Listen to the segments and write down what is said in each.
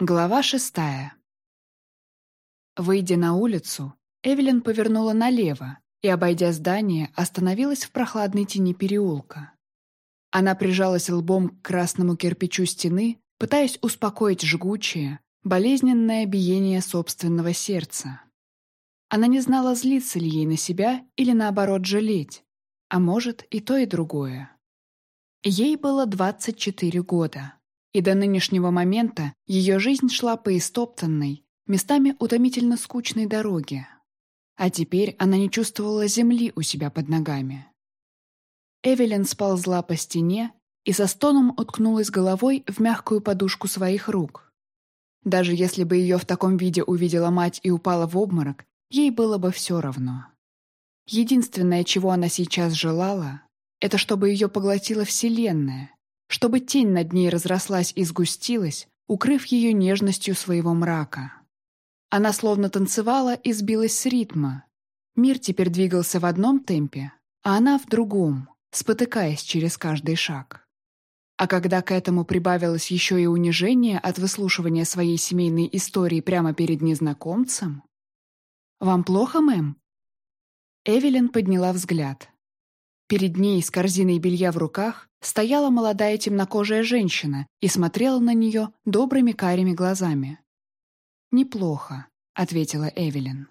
Глава шестая. Выйдя на улицу, Эвелин повернула налево и, обойдя здание, остановилась в прохладной тени переулка. Она прижалась лбом к красному кирпичу стены, пытаясь успокоить жгучее, болезненное биение собственного сердца. Она не знала, злиться ли ей на себя или, наоборот, жалеть, а может, и то, и другое. Ей было 24 года. И до нынешнего момента ее жизнь шла по истоптанной, местами утомительно скучной дороге. А теперь она не чувствовала земли у себя под ногами. Эвелин сползла по стене и со стоном уткнулась головой в мягкую подушку своих рук. Даже если бы ее в таком виде увидела мать и упала в обморок, ей было бы все равно. Единственное, чего она сейчас желала, это чтобы ее поглотила Вселенная, чтобы тень над ней разрослась и сгустилась, укрыв ее нежностью своего мрака. Она словно танцевала и сбилась с ритма. Мир теперь двигался в одном темпе, а она в другом, спотыкаясь через каждый шаг. А когда к этому прибавилось еще и унижение от выслушивания своей семейной истории прямо перед незнакомцем... «Вам плохо, мэм?» Эвелин подняла взгляд. Перед ней с корзиной белья в руках стояла молодая темнокожая женщина и смотрела на нее добрыми карими глазами. «Неплохо», — ответила Эвелин.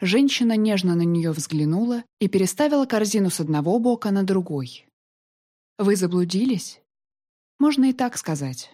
Женщина нежно на нее взглянула и переставила корзину с одного бока на другой. «Вы заблудились?» «Можно и так сказать».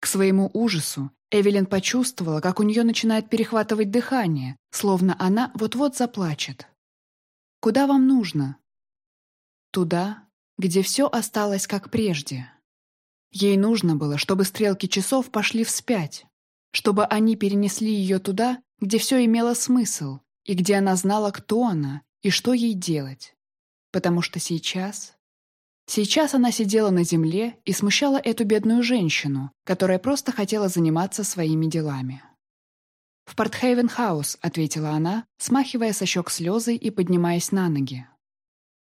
К своему ужасу Эвелин почувствовала, как у нее начинает перехватывать дыхание, словно она вот-вот заплачет. «Куда вам нужно?» «Туда, где все осталось как прежде. Ей нужно было, чтобы стрелки часов пошли вспять, чтобы они перенесли ее туда, где все имело смысл, и где она знала, кто она и что ей делать. Потому что сейчас... Сейчас она сидела на земле и смущала эту бедную женщину, которая просто хотела заниматься своими делами. «В Портхейвен-хаус», — ответила она, смахивая со щек слезы и поднимаясь на ноги.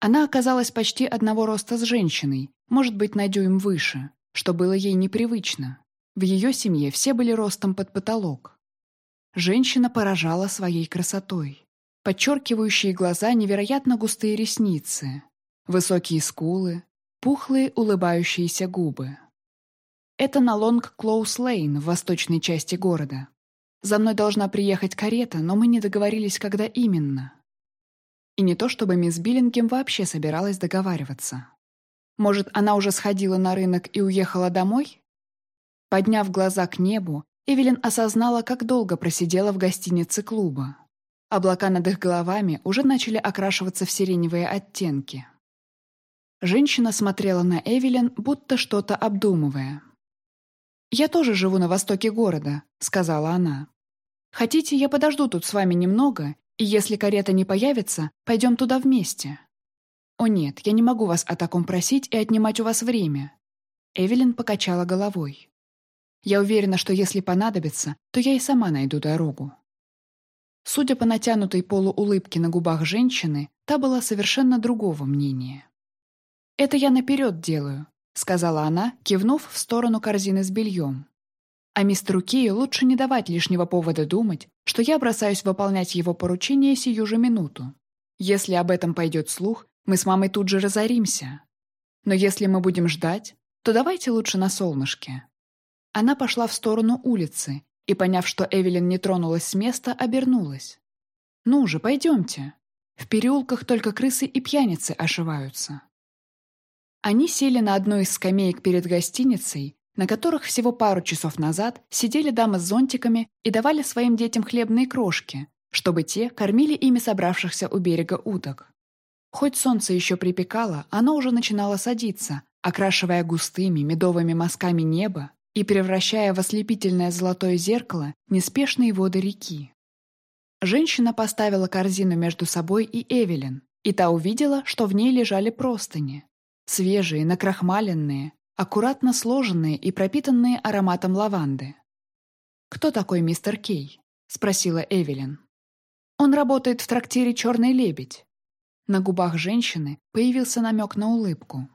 Она оказалась почти одного роста с женщиной, может быть, на дюйм выше, что было ей непривычно. В ее семье все были ростом под потолок. Женщина поражала своей красотой. Подчеркивающие глаза невероятно густые ресницы, высокие скулы, пухлые улыбающиеся губы. Это на Лонг Клоус Лейн в восточной части города. За мной должна приехать карета, но мы не договорились, когда именно. И не то чтобы мисс Биллингем вообще собиралась договариваться. Может, она уже сходила на рынок и уехала домой? Подняв глаза к небу, Эвелин осознала, как долго просидела в гостинице клуба. Облака над их головами уже начали окрашиваться в сиреневые оттенки. Женщина смотрела на Эвелин, будто что-то обдумывая. «Я тоже живу на востоке города», — сказала она. «Хотите, я подожду тут с вами немного и если карета не появится, пойдем туда вместе. О нет, я не могу вас о таком просить и отнимать у вас время. Эвелин покачала головой. Я уверена, что если понадобится, то я и сама найду дорогу. Судя по натянутой полуулыбке на губах женщины, та была совершенно другого мнения. «Это я наперед делаю», — сказала она, кивнув в сторону корзины с бельем. А мистеру Кею лучше не давать лишнего повода думать, что я бросаюсь выполнять его поручение сию же минуту. Если об этом пойдет слух, мы с мамой тут же разоримся. Но если мы будем ждать, то давайте лучше на солнышке». Она пошла в сторону улицы и, поняв, что Эвелин не тронулась с места, обернулась. «Ну же, пойдемте. В переулках только крысы и пьяницы ошиваются». Они сели на одну из скамеек перед гостиницей, на которых всего пару часов назад сидели дамы с зонтиками и давали своим детям хлебные крошки, чтобы те кормили ими собравшихся у берега уток. Хоть солнце еще припекало, оно уже начинало садиться, окрашивая густыми медовыми мазками небо и превращая в ослепительное золотое зеркало неспешные воды реки. Женщина поставила корзину между собой и Эвелин, и та увидела, что в ней лежали простыни. Свежие, накрахмаленные, аккуратно сложенные и пропитанные ароматом лаванды. «Кто такой мистер Кей?» — спросила Эвелин. «Он работает в трактире «Черный лебедь». На губах женщины появился намек на улыбку.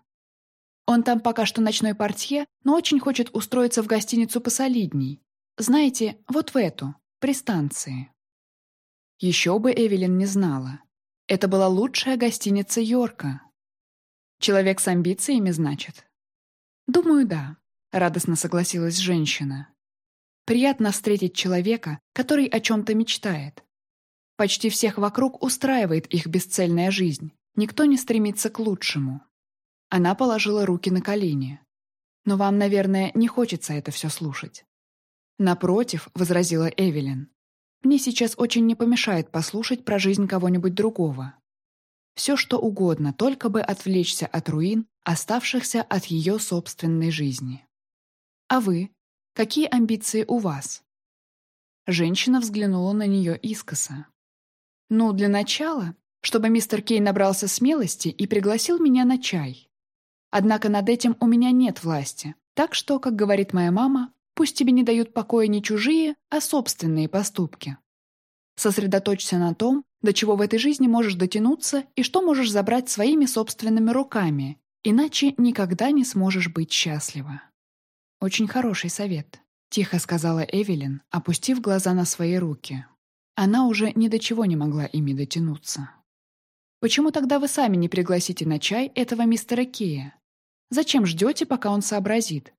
Он там пока что ночной портье, но очень хочет устроиться в гостиницу посолидней. Знаете, вот в эту, при станции. Еще бы Эвелин не знала. Это была лучшая гостиница Йорка. Человек с амбициями, значит? Думаю, да, радостно согласилась женщина. Приятно встретить человека, который о чем-то мечтает. Почти всех вокруг устраивает их бесцельная жизнь. Никто не стремится к лучшему. Она положила руки на колени. «Но вам, наверное, не хочется это все слушать». «Напротив», — возразила Эвелин, «мне сейчас очень не помешает послушать про жизнь кого-нибудь другого. Все, что угодно, только бы отвлечься от руин, оставшихся от ее собственной жизни. А вы? Какие амбиции у вас?» Женщина взглянула на нее искоса. «Ну, для начала, чтобы мистер Кей набрался смелости и пригласил меня на чай. Однако над этим у меня нет власти. Так что, как говорит моя мама, пусть тебе не дают покоя не чужие, а собственные поступки. Сосредоточься на том, до чего в этой жизни можешь дотянуться и что можешь забрать своими собственными руками, иначе никогда не сможешь быть счастлива. Очень хороший совет, тихо сказала Эвелин, опустив глаза на свои руки. Она уже ни до чего не могла ими дотянуться. Почему тогда вы сами не пригласите на чай этого мистера Кея? Зачем ждете, пока он сообразит?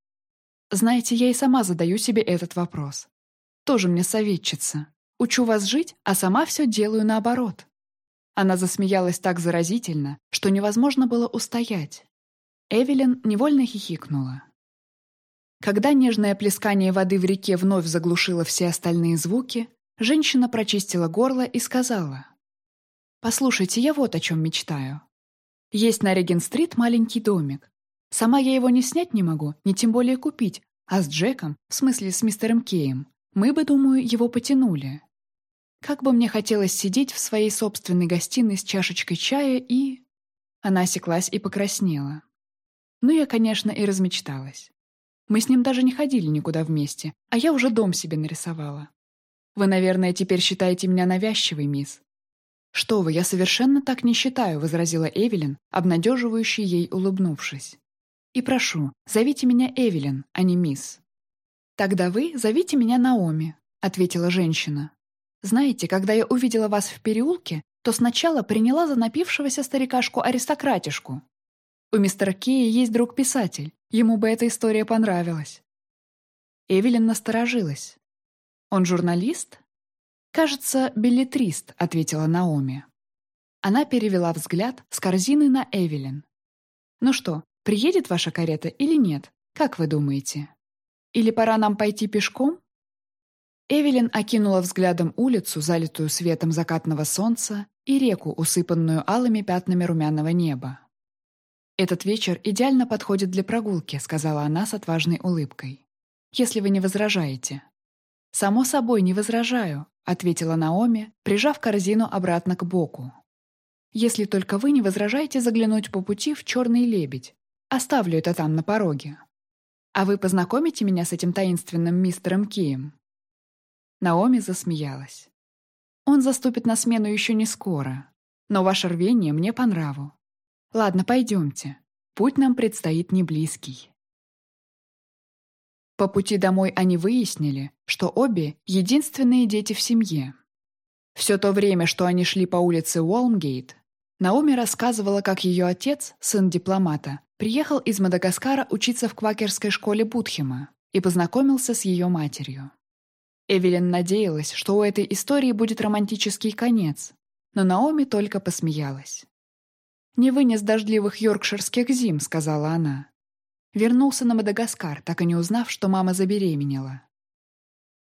Знаете, я и сама задаю себе этот вопрос. Тоже мне советчица. Учу вас жить, а сама все делаю наоборот. Она засмеялась так заразительно, что невозможно было устоять. Эвелин невольно хихикнула. Когда нежное плескание воды в реке вновь заглушило все остальные звуки, женщина прочистила горло и сказала. «Послушайте, я вот о чем мечтаю. Есть на Реген-стрит маленький домик. Сама я его не снять не могу, ни тем более купить, а с Джеком, в смысле с мистером Кеем, мы бы, думаю, его потянули. Как бы мне хотелось сидеть в своей собственной гостиной с чашечкой чая и... Она осеклась и покраснела. Ну, я, конечно, и размечталась. Мы с ним даже не ходили никуда вместе, а я уже дом себе нарисовала. Вы, наверное, теперь считаете меня навязчивой, мисс. «Что вы, я совершенно так не считаю», — возразила Эвелин, обнадеживающе ей улыбнувшись. И прошу, зовите меня Эвелин, а не мисс». «Тогда вы зовите меня Наоми», — ответила женщина. «Знаете, когда я увидела вас в переулке, то сначала приняла за напившегося старикашку-аристократишку. У мистера Кея есть друг-писатель, ему бы эта история понравилась». Эвелин насторожилась. «Он журналист?» «Кажется, билетрист», — ответила Наоми. Она перевела взгляд с корзины на Эвелин. «Ну что, Приедет ваша карета или нет? Как вы думаете? Или пора нам пойти пешком?» Эвелин окинула взглядом улицу, залитую светом закатного солнца, и реку, усыпанную алыми пятнами румяного неба. «Этот вечер идеально подходит для прогулки», — сказала она с отважной улыбкой. «Если вы не возражаете». «Само собой, не возражаю», — ответила Наоми, прижав корзину обратно к боку. «Если только вы не возражаете заглянуть по пути в «Черный лебедь», Оставлю это там, на пороге. А вы познакомите меня с этим таинственным мистером Кием?» Наоми засмеялась. «Он заступит на смену еще не скоро, но ваше рвение мне по нраву. Ладно, пойдемте. Путь нам предстоит не близкий». По пути домой они выяснили, что обе — единственные дети в семье. Все то время, что они шли по улице Уолмгейт, Наоми рассказывала, как ее отец, сын дипломата, Приехал из Мадагаскара учиться в квакерской школе Будхема и познакомился с ее матерью. Эвелин надеялась, что у этой истории будет романтический конец, но Наоми только посмеялась. «Не вынес дождливых йоркширских зим», — сказала она. Вернулся на Мадагаскар, так и не узнав, что мама забеременела.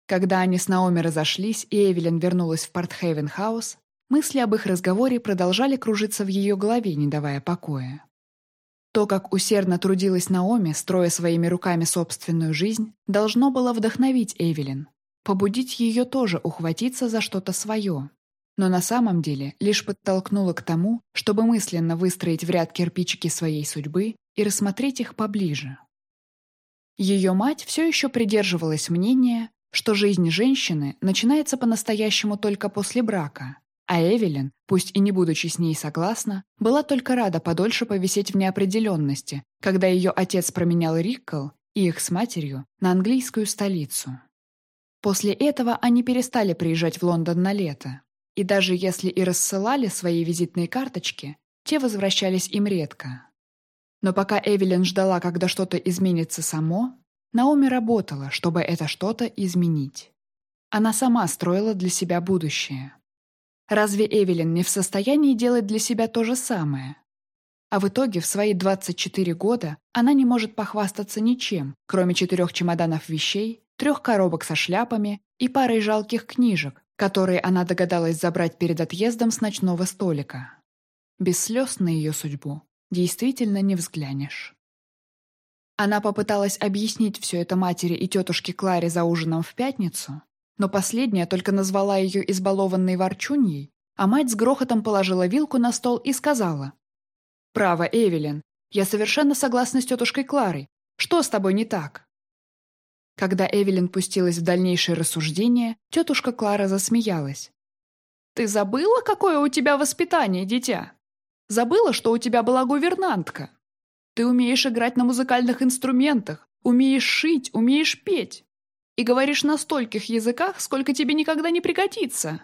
Когда они с Наоми разошлись, и Эвелин вернулась в Портхейвен-хаус, мысли об их разговоре продолжали кружиться в ее голове, не давая покоя. То, как усердно трудилась Наоми, строя своими руками собственную жизнь, должно было вдохновить Эвелин, побудить ее тоже ухватиться за что-то свое. Но на самом деле лишь подтолкнуло к тому, чтобы мысленно выстроить в ряд кирпичики своей судьбы и рассмотреть их поближе. Ее мать все еще придерживалась мнения, что жизнь женщины начинается по-настоящему только после брака, А Эвелин, пусть и не будучи с ней согласна, была только рада подольше повисеть в неопределенности, когда ее отец променял Риккл и их с матерью на английскую столицу. После этого они перестали приезжать в Лондон на лето, и даже если и рассылали свои визитные карточки, те возвращались им редко. Но пока Эвелин ждала, когда что-то изменится само, Наоми работала, чтобы это что-то изменить. Она сама строила для себя будущее. Разве Эвелин не в состоянии делать для себя то же самое? А в итоге в свои 24 года она не может похвастаться ничем, кроме четырех чемоданов вещей, трех коробок со шляпами и парой жалких книжек, которые она догадалась забрать перед отъездом с ночного столика. Без слез на ее судьбу действительно не взглянешь. Она попыталась объяснить все это матери и тетушке Кларе за ужином в пятницу, но последняя только назвала ее избалованной ворчуньей, а мать с грохотом положила вилку на стол и сказала. «Право, Эвелин, я совершенно согласна с тетушкой Кларой. Что с тобой не так?» Когда Эвелин пустилась в дальнейшее рассуждение, тетушка Клара засмеялась. «Ты забыла, какое у тебя воспитание, дитя? Забыла, что у тебя была гувернантка? Ты умеешь играть на музыкальных инструментах, умеешь шить, умеешь петь. И говоришь на стольких языках, сколько тебе никогда не пригодится.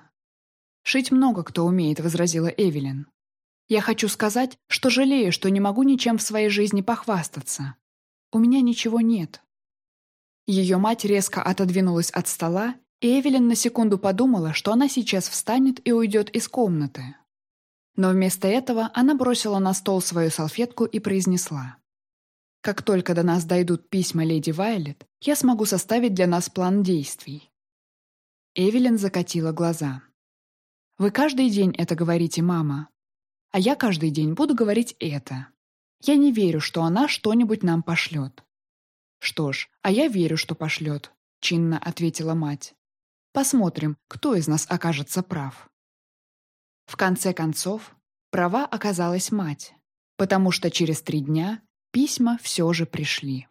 «Шить много кто умеет», — возразила Эвелин. «Я хочу сказать, что жалею, что не могу ничем в своей жизни похвастаться. У меня ничего нет». Ее мать резко отодвинулась от стола, и Эвелин на секунду подумала, что она сейчас встанет и уйдет из комнаты. Но вместо этого она бросила на стол свою салфетку и произнесла. «Как только до нас дойдут письма леди Вайлет, я смогу составить для нас план действий». Эвелин закатила глаза. «Вы каждый день это говорите, мама. А я каждый день буду говорить это. Я не верю, что она что-нибудь нам пошлет». «Что ж, а я верю, что пошлет», — чинно ответила мать. «Посмотрим, кто из нас окажется прав». В конце концов, права оказалась мать, потому что через три дня письма все же пришли.